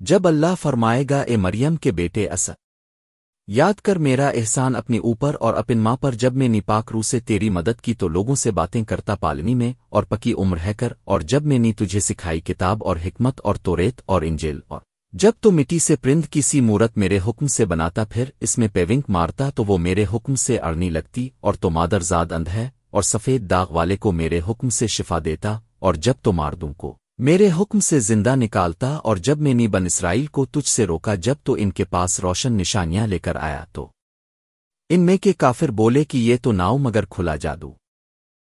جب اللہ فرمائے گا، اے مریم کے بیٹے اسد یاد کر میرا احسان اپنی اوپر اور اپن ماں پر جب میں نی پاک روح سے تیری مدد کی تو لوگوں سے باتیں کرتا پالنی میں اور پکی عمر ہے کر اور جب میں نی تجھے سکھائی کتاب اور حکمت اور توریت اور انجیل اور جب تو مٹی سے پرند کسی مورت میرے حکم سے بناتا پھر اس میں پیونک مارتا تو وہ میرے حکم سے اڑنی لگتی اور تو مادر زاد اندھ ہے اور سفید داغ والے کو میرے حکم سے شفا دیتا اور جب تو ماردوں کو۔ میرے حکم سے زندہ نکالتا اور جب میں نی بن اسرائیل کو تجھ سے روکا جب تو ان کے پاس روشن نشانیاں لے کر آیا تو۔ ان میں کے کافر بولے کہ یہ تو ناؤ مگر کھلا جادو۔